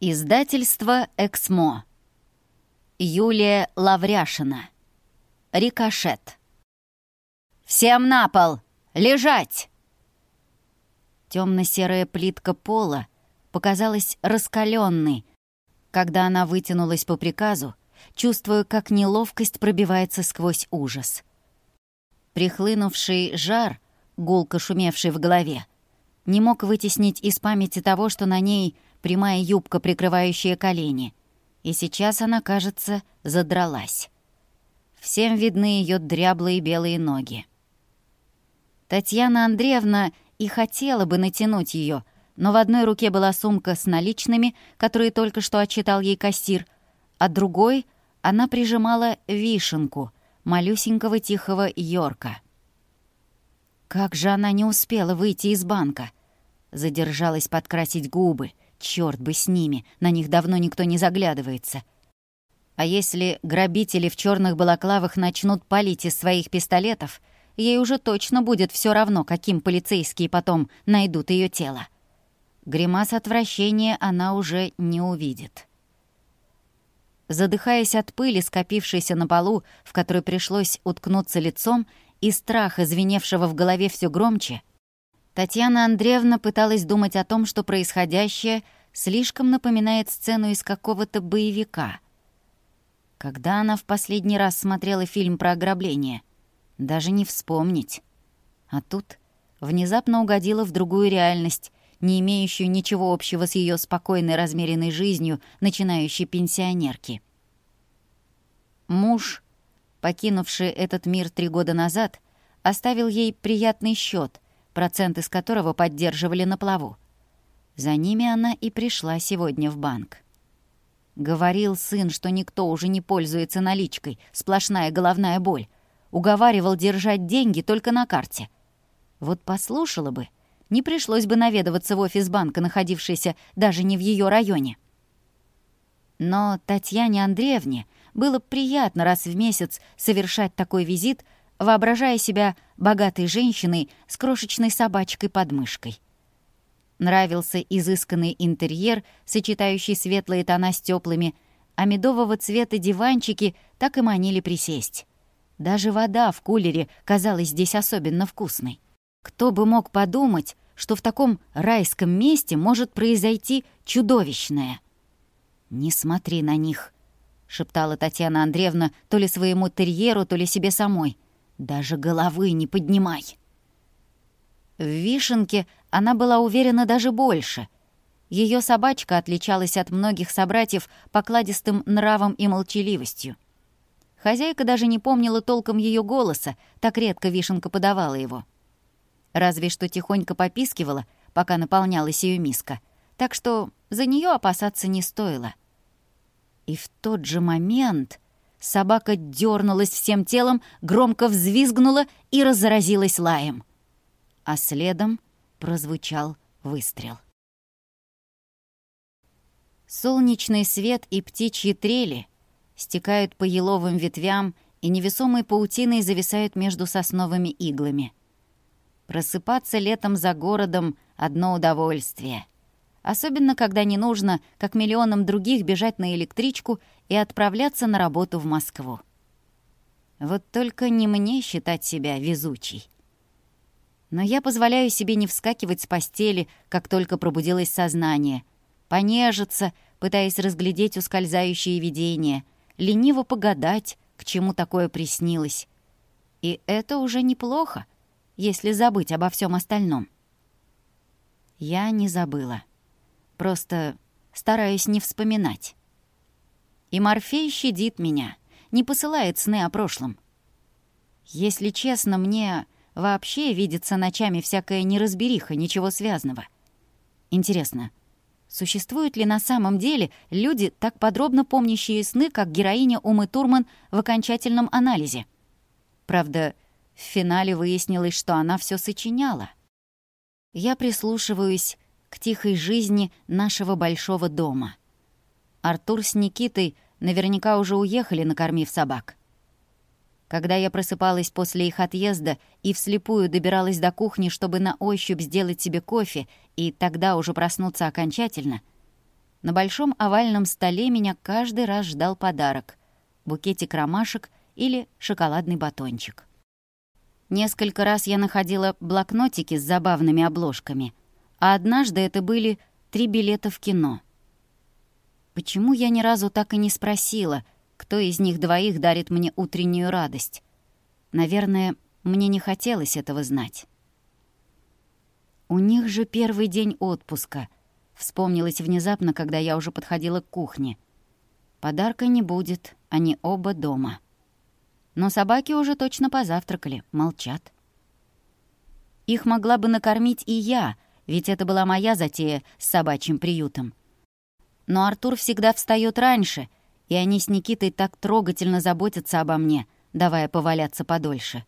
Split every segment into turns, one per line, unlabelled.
Издательство «Эксмо». Юлия Лавряшина. Рикошет. «Всем на пол! Лежать!» Темно-серая плитка пола показалась раскаленной, когда она вытянулась по приказу, чувствуя, как неловкость пробивается сквозь ужас. Прихлынувший жар, гулко шумевший в голове, не мог вытеснить из памяти того, что на ней — прямая юбка, прикрывающая колени. И сейчас она, кажется, задралась. Всем видны ее дряблые белые ноги. Татьяна Андреевна и хотела бы натянуть ее, но в одной руке была сумка с наличными, которые только что отчитал ей кассир, а другой она прижимала вишенку, малюсенького тихого Йорка. Как же она не успела выйти из банка? Задержалась подкрасить губы — Черт бы с ними, на них давно никто не заглядывается. А если грабители в черных балаклавах начнут палить из своих пистолетов, ей уже точно будет все равно, каким полицейские потом найдут ее тело. Гримас отвращения она уже не увидит. Задыхаясь от пыли, скопившейся на полу, в которой пришлось уткнуться лицом, и страха, звеневшего в голове все громче, Татьяна Андреевна пыталась думать о том, что происходящее слишком напоминает сцену из какого-то боевика. Когда она в последний раз смотрела фильм про ограбление? Даже не вспомнить. А тут внезапно угодила в другую реальность, не имеющую ничего общего с ее спокойной размеренной жизнью начинающей пенсионерки. Муж, покинувший этот мир три года назад, оставил ей приятный счет — процент из которого поддерживали на плаву. За ними она и пришла сегодня в банк. Говорил сын, что никто уже не пользуется наличкой, сплошная головная боль. Уговаривал держать деньги только на карте. Вот послушала бы, не пришлось бы наведываться в офис банка, находившийся даже не в ее районе. Но Татьяне Андреевне было приятно раз в месяц совершать такой визит – воображая себя богатой женщиной с крошечной собачкой под мышкой. Нравился изысканный интерьер, сочетающий светлые тона с теплыми, а медового цвета диванчики так и манили присесть. Даже вода в кулере казалась здесь особенно вкусной. Кто бы мог подумать, что в таком райском месте может произойти чудовищное. «Не смотри на них», — шептала Татьяна Андреевна то ли своему терьеру, то ли себе самой. Даже головы не поднимай!» В Вишенке она была уверена даже больше. Ее собачка отличалась от многих собратьев покладистым нравом и молчаливостью. Хозяйка даже не помнила толком ее голоса, так редко Вишенка подавала его. Разве что тихонько попискивала, пока наполнялась ее миска, так что за нее опасаться не стоило. И в тот же момент Собака дернулась всем телом, громко взвизгнула и разразилась лаем. А следом прозвучал выстрел. Солнечный свет и птичьи трели стекают по еловым ветвям и невесомой паутиной зависают между сосновыми иглами. Просыпаться летом за городом — одно удовольствие — Особенно, когда не нужно, как миллионам других, бежать на электричку и отправляться на работу в Москву. Вот только не мне считать себя везучей. Но я позволяю себе не вскакивать с постели, как только пробудилось сознание, понежиться, пытаясь разглядеть ускользающие видения, лениво погадать, к чему такое приснилось. И это уже неплохо, если забыть обо всем остальном. Я не забыла. Просто стараюсь не вспоминать. И Морфей щадит меня, не посылает сны о прошлом. Если честно, мне вообще видится ночами всякая неразбериха, ничего связанного. Интересно, существуют ли на самом деле люди, так подробно помнящие сны, как героиня Умы Турман в окончательном анализе? Правда, в финале выяснилось, что она все сочиняла. Я прислушиваюсь к тихой жизни нашего большого дома. Артур с Никитой наверняка уже уехали, накормив собак. Когда я просыпалась после их отъезда и вслепую добиралась до кухни, чтобы на ощупь сделать себе кофе и тогда уже проснуться окончательно, на большом овальном столе меня каждый раз ждал подарок — букетик ромашек или шоколадный батончик. Несколько раз я находила блокнотики с забавными обложками, а однажды это были три билета в кино. Почему я ни разу так и не спросила, кто из них двоих дарит мне утреннюю радость? Наверное, мне не хотелось этого знать. «У них же первый день отпуска», — вспомнилось внезапно, когда я уже подходила к кухне. «Подарка не будет, они оба дома». Но собаки уже точно позавтракали, молчат. Их могла бы накормить и я — ведь это была моя затея с собачьим приютом. Но Артур всегда встаёт раньше, и они с Никитой так трогательно заботятся обо мне, давая поваляться подольше.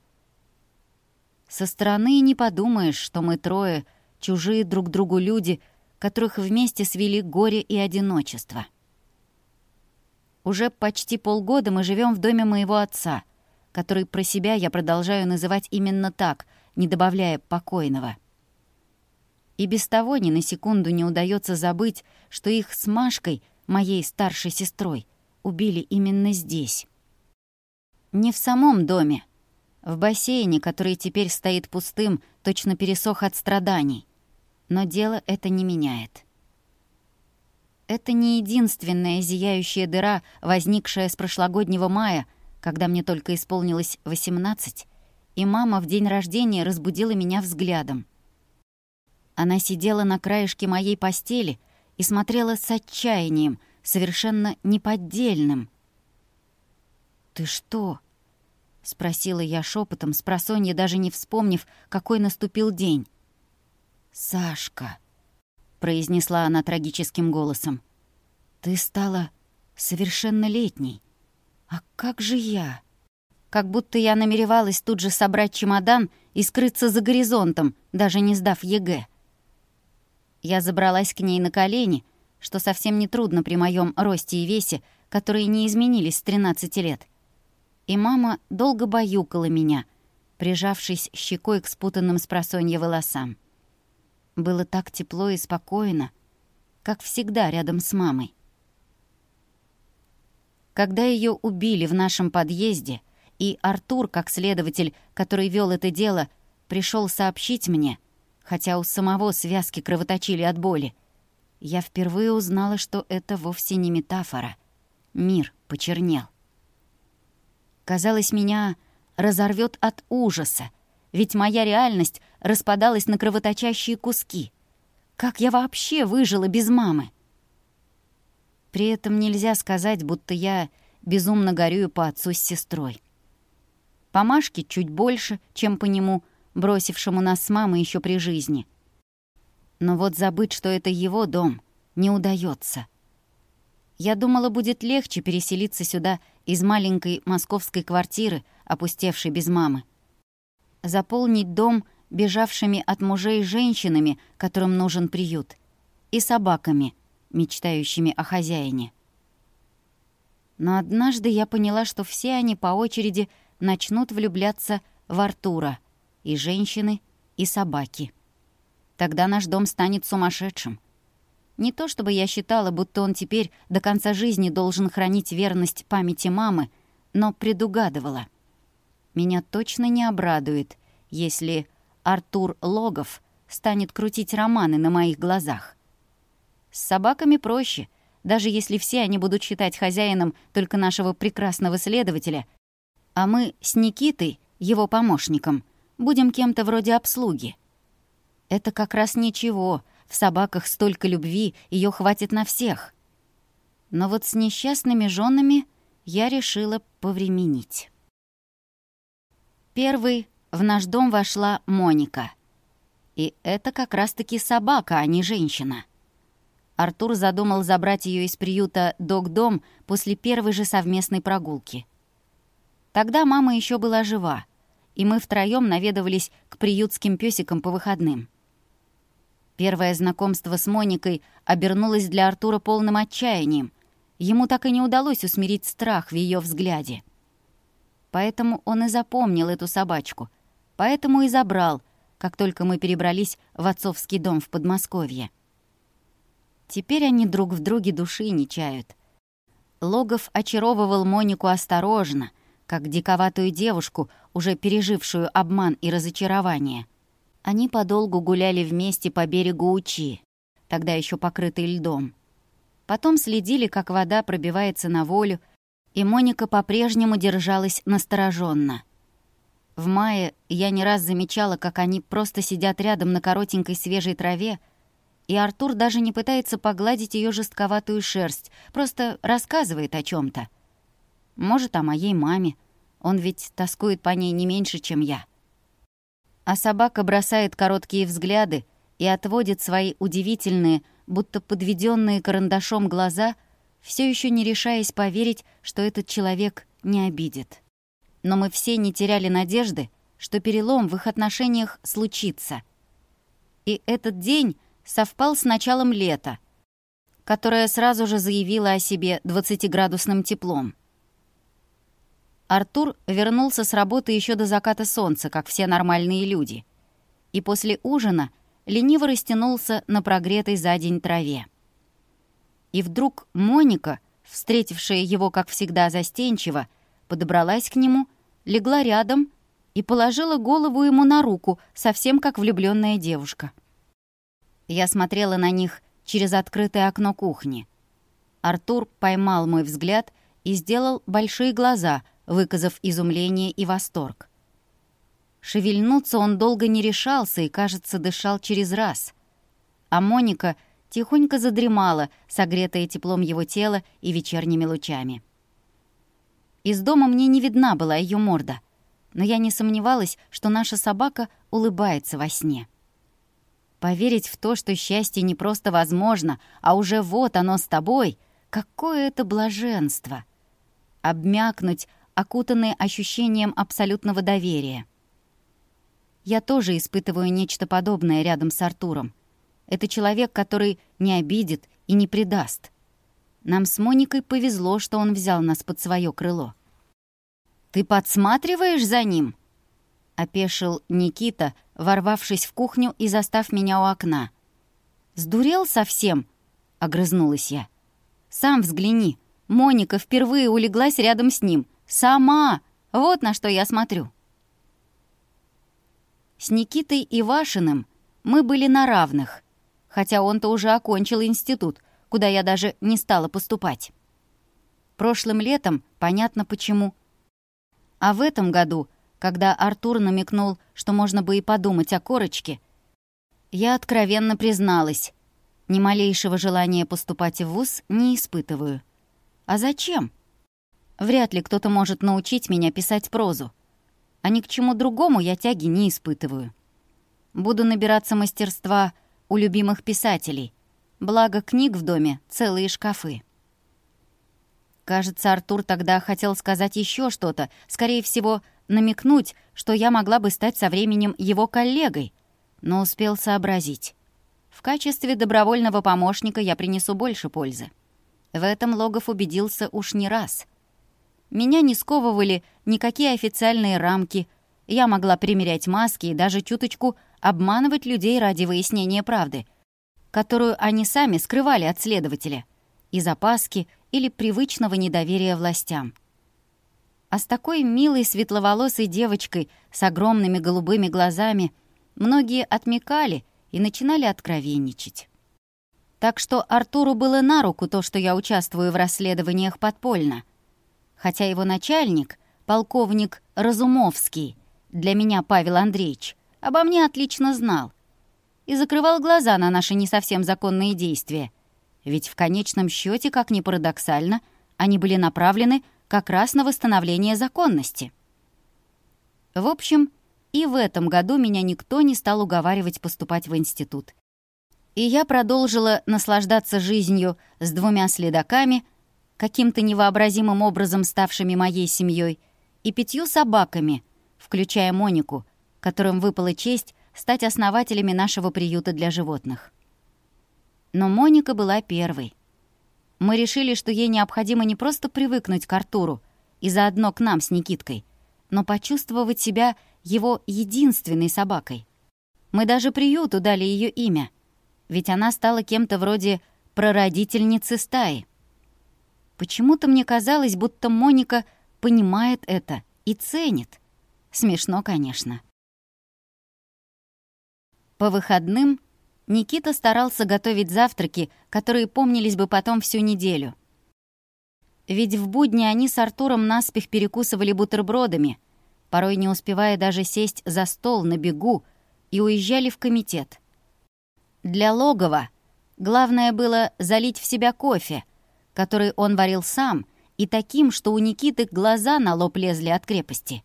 Со стороны не подумаешь, что мы трое, чужие друг другу люди, которых вместе свели горе и одиночество. Уже почти полгода мы живём в доме моего отца, который про себя я продолжаю называть именно так, не добавляя «покойного». И без того ни на секунду не удается забыть, что их с Машкой, моей старшей сестрой, убили именно здесь. Не в самом доме. В бассейне, который теперь стоит пустым, точно пересох от страданий. Но дело это не меняет. Это не единственная зияющая дыра, возникшая с прошлогоднего мая, когда мне только исполнилось 18, и мама в день рождения разбудила меня взглядом. Она сидела на краешке моей постели и смотрела с отчаянием, совершенно неподдельным. «Ты что?» — спросила я шепотом, спросонья даже не вспомнив, какой наступил день. «Сашка», — произнесла она трагическим голосом, — «ты стала совершеннолетней. А как же я?» Как будто я намеревалась тут же собрать чемодан и скрыться за горизонтом, даже не сдав ЕГЭ. Я забралась к ней на колени, что совсем не трудно при моем росте и весе, которые не изменились с 13 лет. И мама долго баюкала меня, прижавшись щекой к спутанным с просонья волосам. Было так тепло и спокойно, как всегда рядом с мамой. Когда ее убили в нашем подъезде, и Артур, как следователь, который вел это дело, пришел сообщить мне — хотя у самого связки кровоточили от боли. Я впервые узнала, что это вовсе не метафора. Мир почернел. Казалось, меня разорвет от ужаса, ведь моя реальность распадалась на кровоточащие куски. Как я вообще выжила без мамы? При этом нельзя сказать, будто я безумно горюю по отцу с сестрой. По Машке чуть больше, чем по нему — бросившему нас с мамой еще при жизни. Но вот забыть, что это его дом, не удается. Я думала, будет легче переселиться сюда из маленькой московской квартиры, опустевшей без мамы. Заполнить дом бежавшими от мужей женщинами, которым нужен приют, и собаками, мечтающими о хозяине. Но однажды я поняла, что все они по очереди начнут влюбляться в Артура — и женщины, и собаки. Тогда наш дом станет сумасшедшим. Не то чтобы я считала, будто он теперь до конца жизни должен хранить верность памяти мамы, но предугадывала. Меня точно не обрадует, если Артур Логов станет крутить романы на моих глазах. С собаками проще, даже если все они будут считать хозяином только нашего прекрасного следователя, а мы с Никитой, его помощником — будем кем-то вроде обслуги». «Это как раз ничего. В собаках столько любви, ее хватит на всех». Но вот с несчастными женами я решила повременить. Первый в наш дом вошла Моника. И это как раз-таки собака, а не женщина. Артур задумал забрать ее из приюта «Док-дом» после первой же совместной прогулки. Тогда мама еще была жива — и мы втроем наведывались к приютским песикам по выходным. Первое знакомство с Моникой обернулось для Артура полным отчаянием. Ему так и не удалось усмирить страх в ее взгляде. Поэтому он и запомнил эту собачку. Поэтому и забрал, как только мы перебрались в отцовский дом в Подмосковье. Теперь они друг в друге души не чают. Логов очаровывал Монику осторожно — как диковатую девушку, уже пережившую обман и разочарование. Они подолгу гуляли вместе по берегу Учи, тогда еще покрытый льдом. Потом следили, как вода пробивается на волю, и Моника по-прежнему держалась настороженно. В мае я не раз замечала, как они просто сидят рядом на коротенькой свежей траве, и Артур даже не пытается погладить ее жестковатую шерсть, просто рассказывает о чем то может, о моей маме. Он ведь тоскует по ней не меньше, чем я. А собака бросает короткие взгляды и отводит свои удивительные, будто подведенные карандашом глаза, все еще не решаясь поверить, что этот человек не обидит. Но мы все не теряли надежды, что перелом в их отношениях случится. И этот день совпал с началом лета, которое сразу же заявило о себе 20-градусным теплом. Артур вернулся с работы еще до заката солнца, как все нормальные люди. И после ужина лениво растянулся на прогретой за день траве. И вдруг Моника, встретившая его, как всегда, застенчиво, подобралась к нему, легла рядом и положила голову ему на руку, совсем как влюбленная девушка. Я смотрела на них через открытое окно кухни. Артур поймал мой взгляд и сделал большие глаза — выказав изумление и восторг. Шевельнуться он долго не решался и, кажется, дышал через раз. А Моника тихонько задремала, согретая теплом его тела и вечерними лучами. Из дома мне не видна была ее морда, но я не сомневалась, что наша собака улыбается во сне. Поверить в то, что счастье не просто возможно, а уже вот оно с тобой, какое это блаженство! Обмякнуть — окутанные ощущением абсолютного доверия. Я тоже испытываю нечто подобное рядом с Артуром. Это человек, который не обидит и не предаст. Нам с Моникой повезло, что он взял нас под свое крыло. «Ты подсматриваешь за ним?» — опешил Никита, ворвавшись в кухню и застав меня у окна. «Сдурел совсем?» — огрызнулась я. «Сам взгляни. Моника впервые улеглась рядом с ним — «Сама! Вот на что я смотрю!» С Никитой Ивашиным мы были на равных, хотя он-то уже окончил институт, куда я даже не стала поступать. Прошлым летом понятно почему. А в этом году, когда Артур намекнул, что можно бы и подумать о корочке, я откровенно призналась, ни малейшего желания поступать в ВУЗ не испытываю. А зачем? Вряд ли кто-то может научить меня писать прозу. А ни к чему другому я тяги не испытываю. Буду набираться мастерства у любимых писателей. Благо книг в доме целые шкафы. Кажется, Артур тогда хотел сказать еще что-то, скорее всего, намекнуть, что я могла бы стать со временем его коллегой, но успел сообразить. В качестве добровольного помощника я принесу больше пользы. В этом Логов убедился уж не раз. Меня не сковывали никакие официальные рамки. Я могла примерять маски и даже чуточку обманывать людей ради выяснения правды, которую они сами скрывали от следователя. Из опаски или привычного недоверия властям. А с такой милой светловолосой девочкой с огромными голубыми глазами многие отмекали и начинали откровенничать. Так что Артуру было на руку то, что я участвую в расследованиях подпольно хотя его начальник, полковник Разумовский, для меня Павел Андреевич, обо мне отлично знал и закрывал глаза на наши не совсем законные действия. Ведь в конечном счете, как ни парадоксально, они были направлены как раз на восстановление законности. В общем, и в этом году меня никто не стал уговаривать поступать в институт. И я продолжила наслаждаться жизнью с двумя следаками, каким-то невообразимым образом ставшими моей семьей, и пятью собаками, включая Монику, которым выпала честь стать основателями нашего приюта для животных. Но Моника была первой. Мы решили, что ей необходимо не просто привыкнуть к Артуру и заодно к нам с Никиткой, но почувствовать себя его единственной собакой. Мы даже приюту дали ее имя, ведь она стала кем-то вроде прародительницы стаи. Почему-то мне казалось, будто Моника понимает это и ценит. Смешно, конечно. По выходным Никита старался готовить завтраки, которые помнились бы потом всю неделю. Ведь в будни они с Артуром наспех перекусывали бутербродами, порой не успевая даже сесть за стол на бегу, и уезжали в комитет. Для логова главное было залить в себя кофе, который он варил сам, и таким, что у Никиты глаза на лоб лезли от крепости.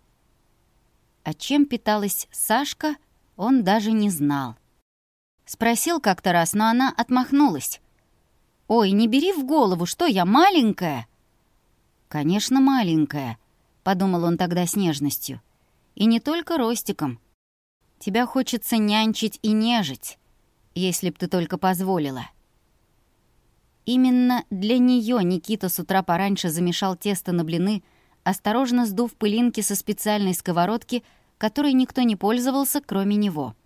А чем питалась Сашка, он даже не знал. Спросил как-то раз, но она отмахнулась. «Ой, не бери в голову, что я маленькая!» «Конечно, маленькая», — подумал он тогда с нежностью. «И не только ростиком. Тебя хочется нянчить и нежить, если б ты только позволила». Именно для нее Никита с утра пораньше замешал тесто на блины, осторожно сдув пылинки со специальной сковородки, которой никто не пользовался, кроме него.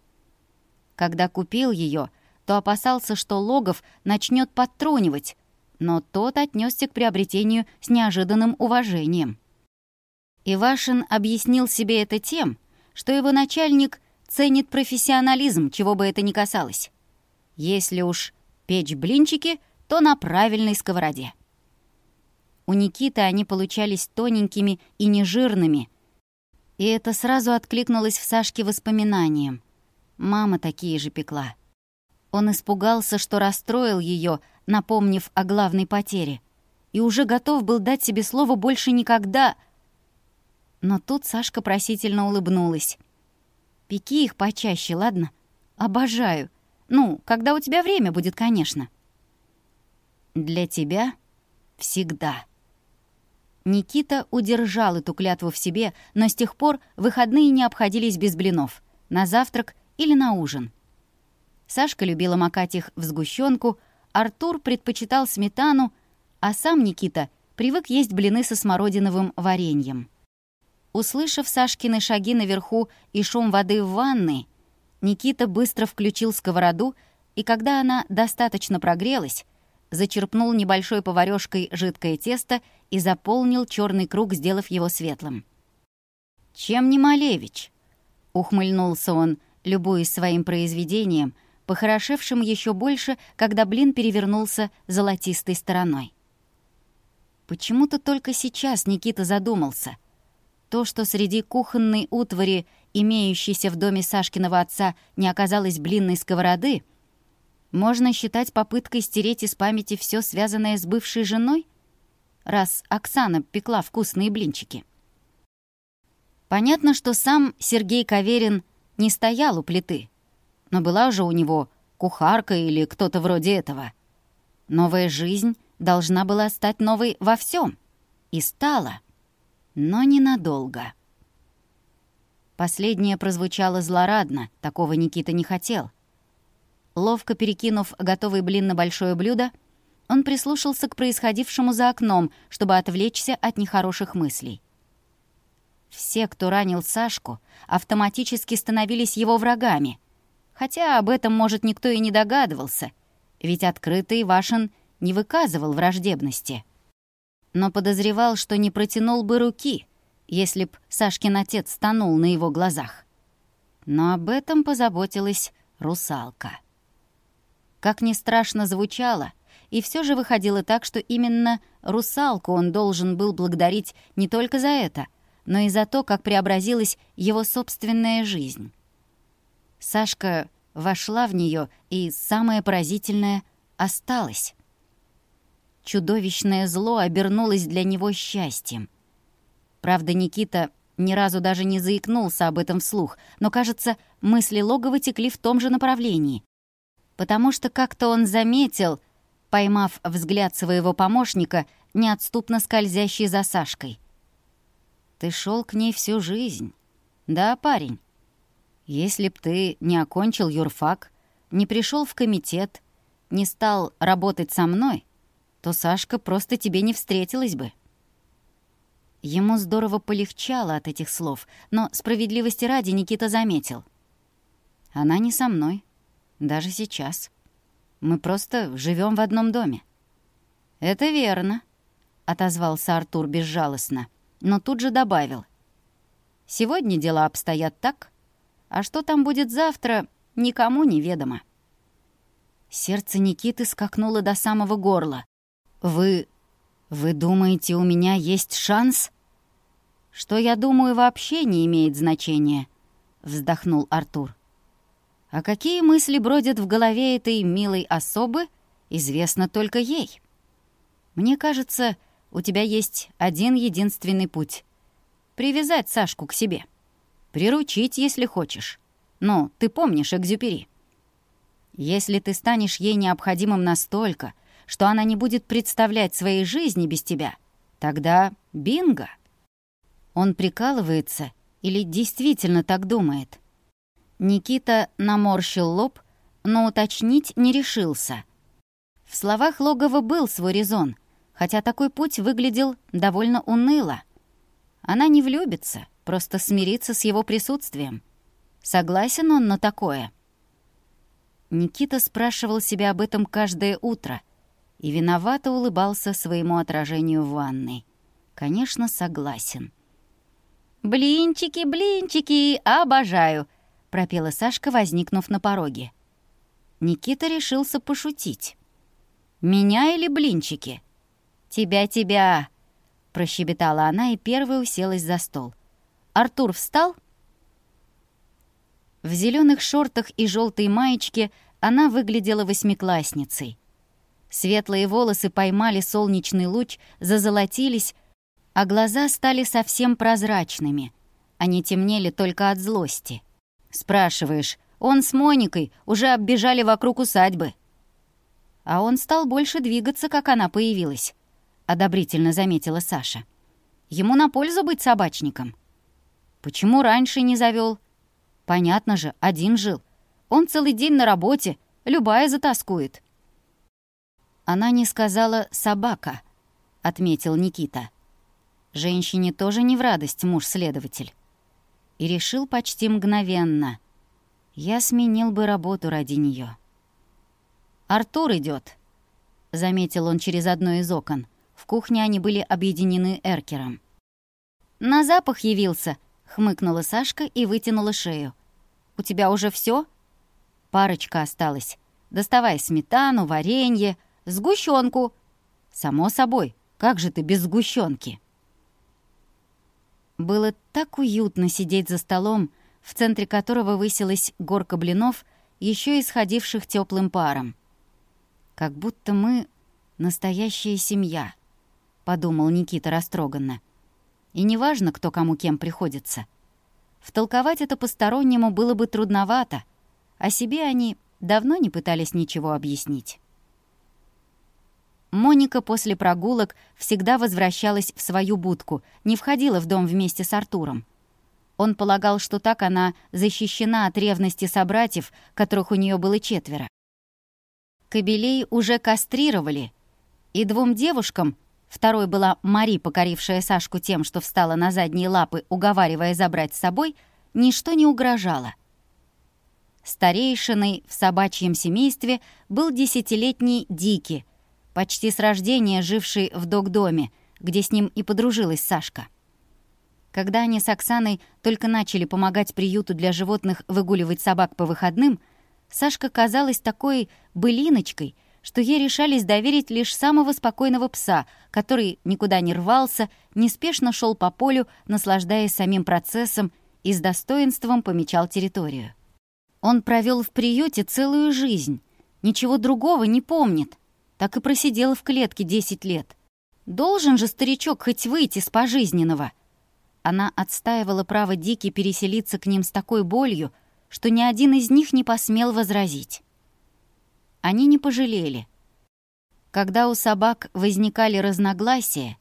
Когда купил ее, то опасался, что Логов начнет подтрунивать, но тот отнесся к приобретению с неожиданным уважением. Ивашин объяснил себе это тем, что его начальник ценит профессионализм, чего бы это ни касалось. Если уж печь блинчики — то на правильной сковороде. У Никиты они получались тоненькими и нежирными. И это сразу откликнулось в Сашке воспоминанием. Мама такие же пекла. Он испугался, что расстроил ее, напомнив о главной потере. И уже готов был дать себе слово «больше никогда», но тут Сашка просительно улыбнулась. «Пеки их почаще, ладно? Обожаю. Ну, когда у тебя время будет, конечно». Для тебя всегда». Никита удержал эту клятву в себе, но с тех пор выходные не обходились без блинов. На завтрак или на ужин. Сашка любила макать их в сгущенку, Артур предпочитал сметану, а сам Никита привык есть блины со смородиновым вареньем. Услышав Сашкины шаги наверху и шум воды в ванной, Никита быстро включил сковороду, и когда она достаточно прогрелась, зачерпнул небольшой поварёшкой жидкое тесто и заполнил чёрный круг, сделав его светлым. «Чем не Малевич?» — ухмыльнулся он, любуясь своим произведением, похорошевшим ещё больше, когда блин перевернулся золотистой стороной. Почему-то только сейчас Никита задумался. То, что среди кухонной утвари, имеющейся в доме Сашкиного отца, не оказалось блинной сковороды — можно считать попыткой стереть из памяти все связанное с бывшей женой, раз Оксана пекла вкусные блинчики. Понятно, что сам Сергей Каверин не стоял у плиты, но была же у него кухарка или кто-то вроде этого. Новая жизнь должна была стать новой во всем, и стала, но ненадолго. Последнее прозвучало Ловко перекинув готовый блин на большое блюдо, он прислушался к происходившему за окном, чтобы отвлечься от нехороших мыслей. Все, кто ранил Сашку, автоматически становились его врагами. Хотя об этом, может, никто и не догадывался, ведь открытый Вашин не выказывал враждебности. Но подозревал, что не протянул бы руки, если б Сашкин отец тонул на его глазах. Но об этом позаботилась русалка. Как ни страшно звучало, и все же выходило так, что именно русалку он должен был благодарить не только за это, но и за то, как преобразилась его собственная жизнь. Сашка вошла в нее, и самое поразительное — осталось. Чудовищное зло обернулось для него счастьем. Правда, Никита ни разу даже не заикнулся об этом вслух, но, кажется, мысли логова текли в том же направлении потому что как-то он заметил, поймав взгляд своего помощника, неотступно скользящий за Сашкой. «Ты шел к ней всю жизнь. Да, парень? Если б ты не окончил юрфак, не пришел в комитет, не стал работать со мной, то Сашка просто тебе не встретилась бы». Ему здорово полегчало от этих слов, но справедливости ради Никита заметил. «Она не со мной. Даже сейчас. Мы просто живем в одном доме». «Это верно», — отозвался Артур безжалостно, но тут же добавил. «Сегодня дела обстоят так, а что там будет завтра, никому не ведомо». Сердце Никиты скакнуло до самого горла. «Вы... вы думаете, у меня есть шанс?» «Что я думаю, вообще не имеет значения», — вздохнул Артур. «А какие мысли бродят в голове этой милой особы, известно только ей. Мне кажется, у тебя есть один единственный путь — привязать Сашку к себе, приручить, если хочешь. Но ты помнишь Экзюпери. Если ты станешь ей необходимым настолько, что она не будет представлять своей жизни без тебя, тогда бинго!» Он прикалывается или действительно так думает? Никита наморщил лоб, но уточнить не решился. В словах Логова был свой резон, хотя такой путь выглядел довольно уныло. Она не влюбится, просто смирится с его присутствием. Согласен он на такое? Никита спрашивал себя об этом каждое утро и виновато улыбался своему отражению в ванной. Конечно, согласен. «Блинчики, блинчики, обожаю!» пропела Сашка, возникнув на пороге. Никита решился пошутить. «Меня или блинчики?» «Тебя, тебя!» – прощебетала она и первой уселась за стол. «Артур встал?» В зеленых шортах и желтой маечке она выглядела восьмиклассницей. Светлые волосы поймали солнечный луч, зазолотились, а глаза стали совсем прозрачными. Они темнели только от злости. Спрашиваешь, он с Моникой уже оббежали вокруг усадьбы. А он стал больше двигаться, как она появилась, одобрительно заметила Саша. Ему на пользу быть собачником. Почему раньше не завел? Понятно же, один жил. Он целый день на работе, любая затаскует. Она не сказала «собака», — отметил Никита. Женщине тоже не в радость муж-следователь и решил почти мгновенно. Я сменил бы работу ради нее. «Артур идет, заметил он через одно из окон. В кухне они были объединены эркером. «На запах явился», — хмыкнула Сашка и вытянула шею. «У тебя уже все? «Парочка осталась. Доставай сметану, варенье, сгущенку». «Само собой, как же ты без сгущенки?» Было так уютно сидеть за столом, в центре которого высилась горка блинов, еще исходивших теплым паром. «Как будто мы настоящая семья», — подумал Никита растроганно. «И неважно, кто кому кем приходится. Втолковать это постороннему было бы трудновато, а себе они давно не пытались ничего объяснить». Моника после прогулок всегда возвращалась в свою будку, не входила в дом вместе с Артуром. Он полагал, что так она защищена от ревности собратьев, которых у нее было четверо. Кобелей уже кастрировали, и двум девушкам, второй была Мари, покорившая Сашку тем, что встала на задние лапы, уговаривая забрать с собой, ничто не угрожало. Старейшиной в собачьем семействе был десятилетний Дики — почти с рождения живший в док-доме, где с ним и подружилась Сашка. Когда они с Оксаной только начали помогать приюту для животных выгуливать собак по выходным, Сашка казалась такой былиночкой, что ей решались доверить лишь самого спокойного пса, который никуда не рвался, неспешно шел по полю, наслаждаясь самим процессом и с достоинством помечал территорию. Он провел в приюте целую жизнь, ничего другого не помнит, так и просидела в клетке 10 лет. Должен же старичок хоть выйти с пожизненного. Она отстаивала право Дики переселиться к ним с такой болью, что ни один из них не посмел возразить. Они не пожалели. Когда у собак возникали разногласия,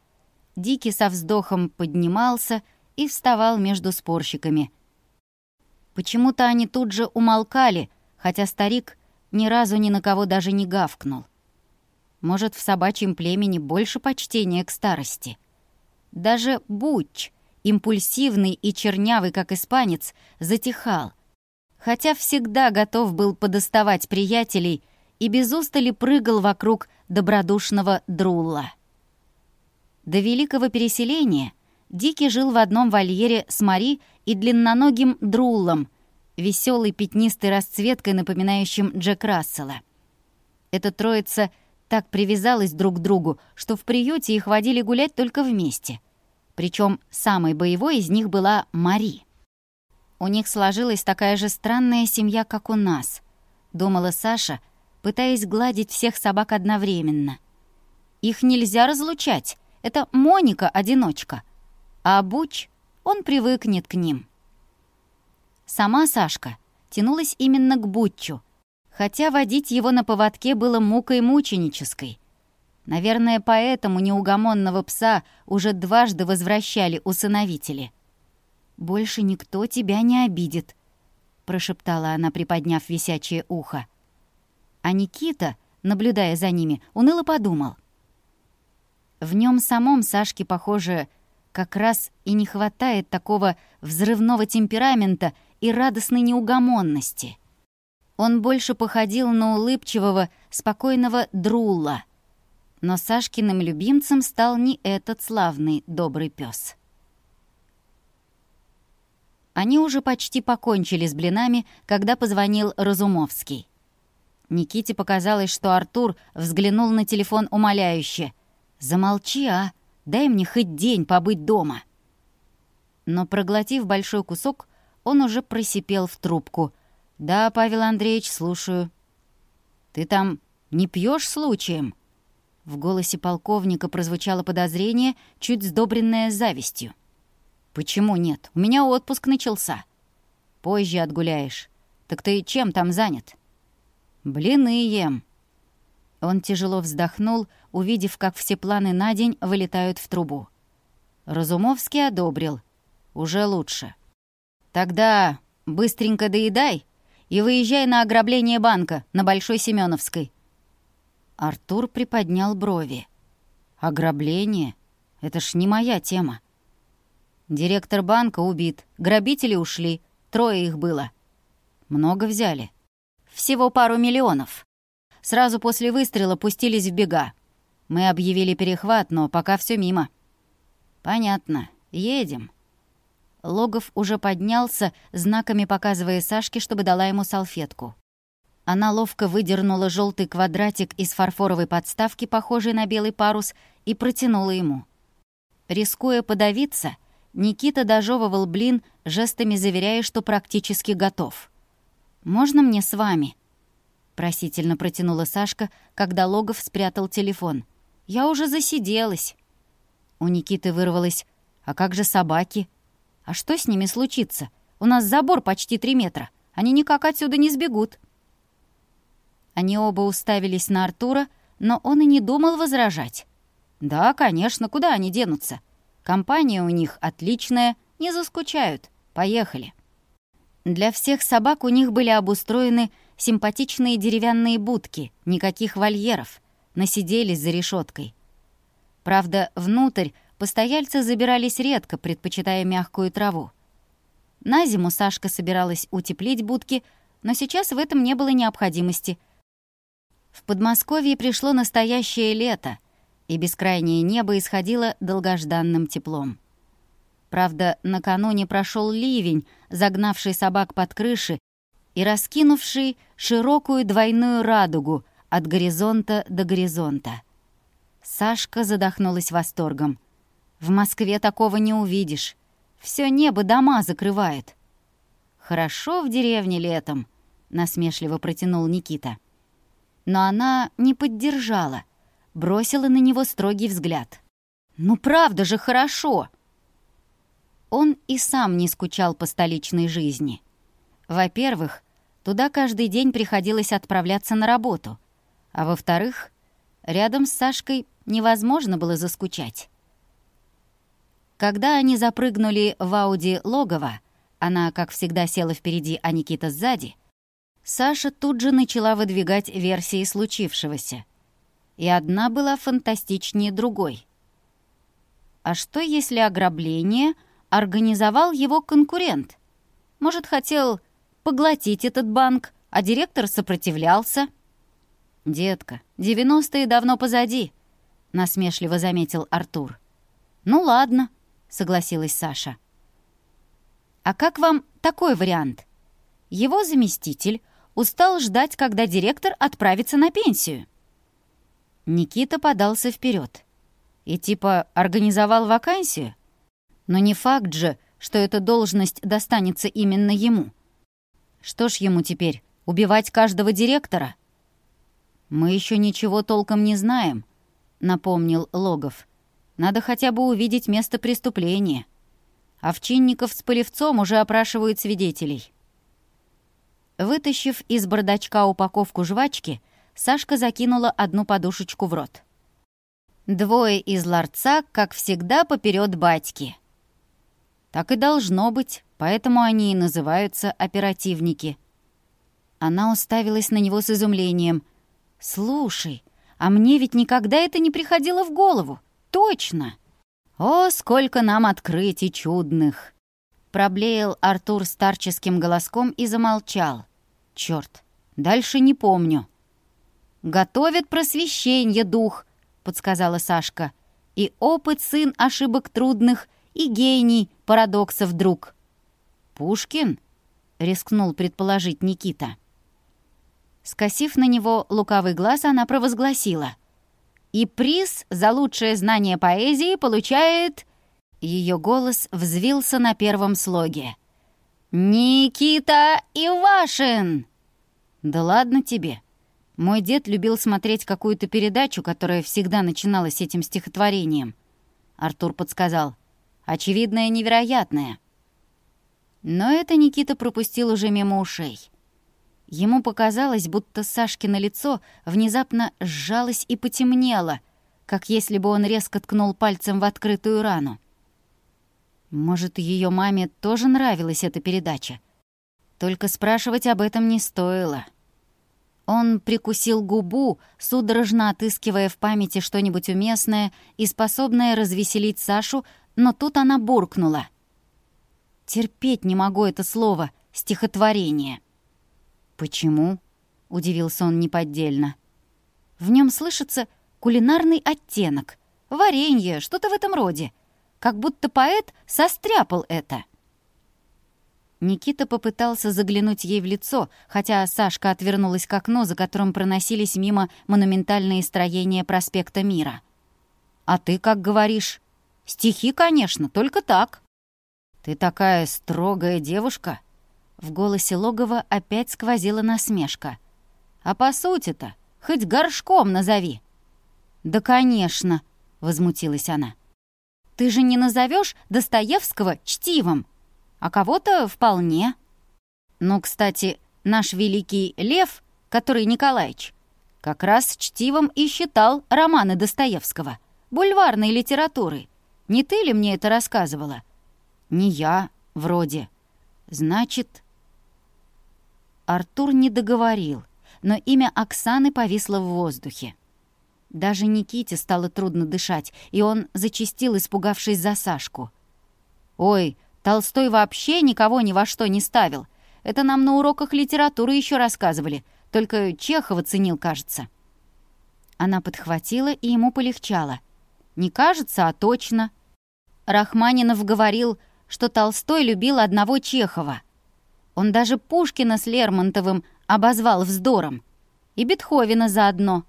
Дики со вздохом поднимался и вставал между спорщиками. Почему-то они тут же умолкали, хотя старик ни разу ни на кого даже не гавкнул. Может, в собачьем племени больше почтения к старости? Даже Буч, импульсивный и чернявый, как испанец, затихал, хотя всегда готов был подоставать приятелей и без устали прыгал вокруг добродушного Друлла. До великого переселения Дики жил в одном вольере с Мари и длинноногим Друллом, веселой пятнистой расцветкой, напоминающим Джек Рассела. Эта троица — так привязалась друг к другу, что в приюте их водили гулять только вместе. Причем самой боевой из них была Мари. У них сложилась такая же странная семья, как у нас, думала Саша, пытаясь гладить всех собак одновременно. Их нельзя разлучать. Это Моника одиночка, а Буч, он привыкнет к ним. Сама Сашка тянулась именно к Бутчу, хотя водить его на поводке было мукой мученической. Наверное, поэтому неугомонного пса уже дважды возвращали усыновители. «Больше никто тебя не обидит», — прошептала она, приподняв висячее ухо. А Никита, наблюдая за ними, уныло подумал. В нем самом Сашке, похоже, как раз и не хватает такого взрывного темперамента и радостной неугомонности — он больше походил на улыбчивого, спокойного друла. Но Сашкиным любимцем стал не этот славный добрый пес. Они уже почти покончили с блинами, когда позвонил Разумовский. Никите показалось, что Артур взглянул на телефон умоляюще. «Замолчи, а! Дай мне хоть день побыть дома!» Но, проглотив большой кусок, он уже просипел в трубку. «Да, Павел Андреевич, слушаю». «Ты там не пьешь случаем?» В голосе полковника прозвучало подозрение, чуть сдобренное завистью. «Почему нет? У меня отпуск начался». «Позже отгуляешь. Так ты чем там занят?» «Блины ем». Он тяжело вздохнул, увидев, как все планы на день вылетают в трубу. Разумовский одобрил. «Уже лучше». «Тогда быстренько доедай и выезжай на ограбление банка на Большой Семеновской. Артур приподнял брови. «Ограбление? Это ж не моя тема». Директор банка убит, грабители ушли, трое их было. Много взяли. Всего пару миллионов. Сразу после выстрела пустились в бега. Мы объявили перехват, но пока все мимо. «Понятно. Едем». Логов уже поднялся, знаками показывая Сашке, чтобы дала ему салфетку. Она ловко выдернула желтый квадратик из фарфоровой подставки, похожей на белый парус, и протянула ему. Рискуя подавиться, Никита дожевывал блин, жестами заверяя, что практически готов. «Можно мне с вами?» Просительно протянула Сашка, когда Логов спрятал телефон. «Я уже засиделась». У Никиты вырвалось «А как же собаки?» А что с ними случится? У нас забор почти три метра. Они никак отсюда не сбегут». Они оба уставились на Артура, но он и не думал возражать. «Да, конечно, куда они денутся? Компания у них отличная, не заскучают. Поехали». Для всех собак у них были обустроены симпатичные деревянные будки, никаких вольеров, насиделись за решеткой. Правда, внутрь постояльцы забирались редко, предпочитая мягкую траву. На зиму Сашка собиралась утеплить будки, но сейчас в этом не было необходимости. В Подмосковье пришло настоящее лето — и бескрайнее небо исходило долгожданным теплом. Правда, накануне прошел ливень, загнавший собак под крыши и раскинувший широкую двойную радугу от горизонта до горизонта. Сашка задохнулась восторгом. В Москве такого не увидишь. Все небо дома закрывает». «Хорошо в деревне летом», — насмешливо протянул Никита. Но она не поддержала, бросила на него строгий взгляд. «Ну правда же хорошо!» Он и сам не скучал по столичной жизни. Во-первых, туда каждый день приходилось отправляться на работу. А во-вторых, рядом с Сашкой невозможно было заскучать. Когда они запрыгнули в Ауди логово, она, как всегда, села впереди, а Никита сзади, Саша тут же начала выдвигать версии случившегося. И одна была фантастичнее другой. А что, если ограбление организовал его конкурент? Может, хотел поглотить этот банк, а директор сопротивлялся? «Детка, девяностые давно позади», — насмешливо заметил Артур. «Ну ладно», — согласилась Саша. «А как вам такой вариант?» Его заместитель устал ждать, когда директор отправится на пенсию. Никита подался вперед и типа организовал вакансию. Но не факт же, что эта должность достанется именно ему. Что ж ему теперь, убивать каждого директора? «Мы еще ничего толком не знаем», — напомнил Логов. Надо хотя бы увидеть место преступления. Овчинников с Полевцом уже опрашивают свидетелей. Вытащив из бардачка упаковку жвачки, Сашка закинула одну подушечку в рот. Двое из ларца, как всегда, поперед батьки. Так и должно быть, поэтому они и называются оперативники. Она уставилась на него с изумлением. «Слушай, а мне ведь никогда это не приходило в голову точно! О, сколько нам открытий чудных!» Проблеял Артур старческим голоском и замолчал. «Чёрт, дальше не помню». «Готовит просвещение дух», — подсказала Сашка. «И опыт сын ошибок трудных, и гений парадоксов друг». «Пушкин?» — рискнул предположить Никита. Скосив на него лукавый глаз, она провозгласила — «И приз за лучшее знание поэзии получает...» Ее голос взвился на первом слоге. «Никита Ивашин!» «Да ладно тебе!» Мой дед любил смотреть какую-то передачу, которая всегда начиналась этим стихотворением. Артур подсказал. «Очевидное невероятное». Но это Никита пропустил уже мимо ушей. Ему показалось, будто Сашкино лицо внезапно сжалось и потемнело, как если бы он резко ткнул пальцем в открытую рану. Может, ее маме тоже нравилась эта передача? Только спрашивать об этом не стоило. Он прикусил губу, судорожно отыскивая в памяти что-нибудь уместное и способное развеселить Сашу, но тут она буркнула. «Терпеть не могу это слово, стихотворение». «Почему?» — удивился он неподдельно. «В нем слышится кулинарный оттенок, варенье, что-то в этом роде. Как будто поэт состряпал это». Никита попытался заглянуть ей в лицо, хотя Сашка отвернулась к окну, за которым проносились мимо монументальные строения проспекта Мира. «А ты как говоришь?» «Стихи, конечно, только так». «Ты такая строгая девушка», в голосе Логова опять сквозила насмешка. «А по сути-то, хоть горшком назови!» «Да, конечно!» — возмутилась она. «Ты же не назовешь Достоевского чтивом, а кого-то вполне». «Ну, кстати, наш великий Лев, который Николаевич, как раз чтивом и считал романы Достоевского, бульварной литературы. Не ты ли мне это рассказывала?» «Не я, вроде». «Значит, Артур не договорил, но имя Оксаны повисло в воздухе. Даже Никите стало трудно дышать, и он зачистил, испугавшись за Сашку. «Ой, Толстой вообще никого ни во что не ставил. Это нам на уроках литературы еще рассказывали. Только Чехова ценил, кажется». Она подхватила, и ему полегчало. «Не кажется, а точно». Рахманинов говорил, что Толстой любил одного Чехова — он даже Пушкина с Лермонтовым обозвал вздором. И Бетховена заодно.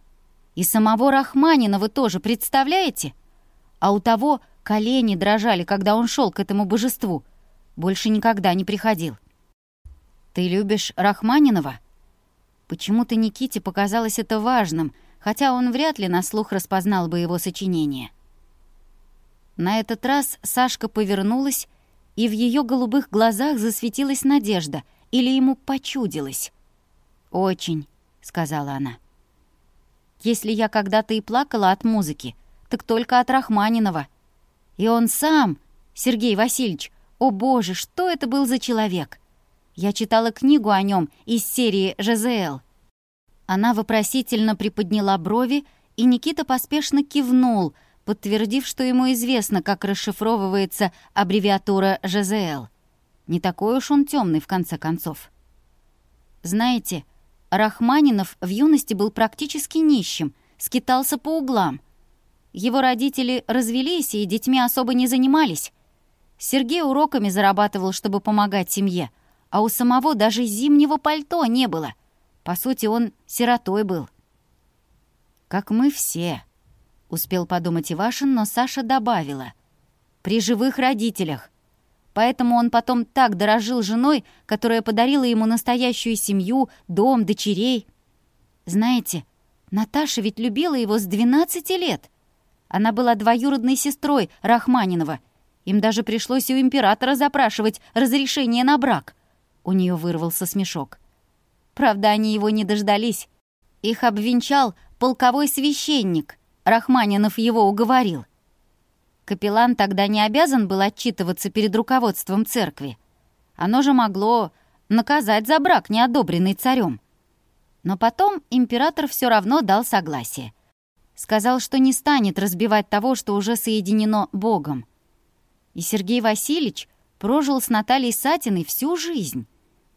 И самого Рахманина вы тоже представляете? А у того колени дрожали, когда он шел к этому божеству. Больше никогда не приходил. «Ты любишь Рахманинова?» Почему-то Никите показалось это важным, хотя он вряд ли на слух распознал бы его сочинение. На этот раз Сашка повернулась и в ее голубых глазах засветилась надежда или ему почудилось. «Очень», — сказала она. «Если я когда-то и плакала от музыки, так только от Рахманинова. И он сам, Сергей Васильевич, о боже, что это был за человек!» Я читала книгу о нем из серии «ЖЗЛ». Она вопросительно приподняла брови, и Никита поспешно кивнул — подтвердив, что ему известно, как расшифровывается аббревиатура ЖЗЛ. Не такой уж он тёмный в конце концов. Знаете, Рахманинов в юности был практически нищим, скитался по углам. Его родители развелись и детьми особо не занимались. Сергей уроками зарабатывал, чтобы помогать семье, а у самого даже зимнего пальто не было. По сути, он сиротой был. «Как мы все», успел подумать Ивашин, но Саша добавила. «При живых родителях». Поэтому он потом так дорожил женой, которая подарила ему настоящую семью, дом, дочерей. Знаете, Наташа ведь любила его с 12 лет. Она была двоюродной сестрой Рахманинова. Им даже пришлось у императора запрашивать разрешение на брак. У нее вырвался смешок. Правда, они его не дождались. Их обвенчал полковой священник, Рахманинов его уговорил. Капеллан тогда не обязан был отчитываться перед руководством церкви. Оно же могло наказать за брак, не одобренный царем. Но потом император все равно дал согласие. Сказал, что не станет разбивать того, что уже соединено Богом. И Сергей Васильевич прожил с Натальей Сатиной всю жизнь.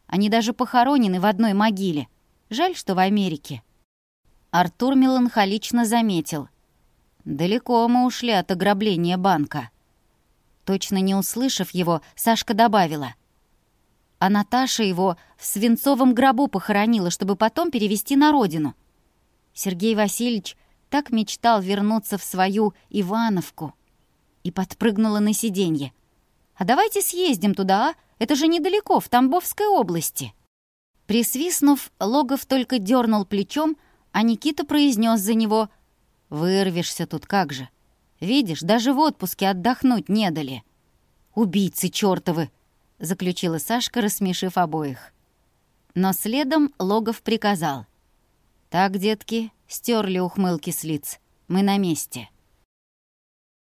Они даже похоронены в одной могиле. Жаль, что в Америке. Артур меланхолично заметил. «Далеко мы ушли от ограбления банка». Точно не услышав его, Сашка добавила. «А Наташа его в свинцовом гробу похоронила, чтобы потом перевести на родину». Сергей Васильевич так мечтал вернуться в свою Ивановку и подпрыгнула на сиденье. «А давайте съездим туда, а? Это же недалеко, в Тамбовской области». Присвистнув, Логов только дернул плечом, а Никита произнес за него –«Вырвешься тут как же! Видишь, даже в отпуске отдохнуть не дали!» «Убийцы чёртовы!» — заключила Сашка, рассмешив обоих. Но следом Логов приказал. «Так, детки, стерли ухмылки с лиц. Мы на месте».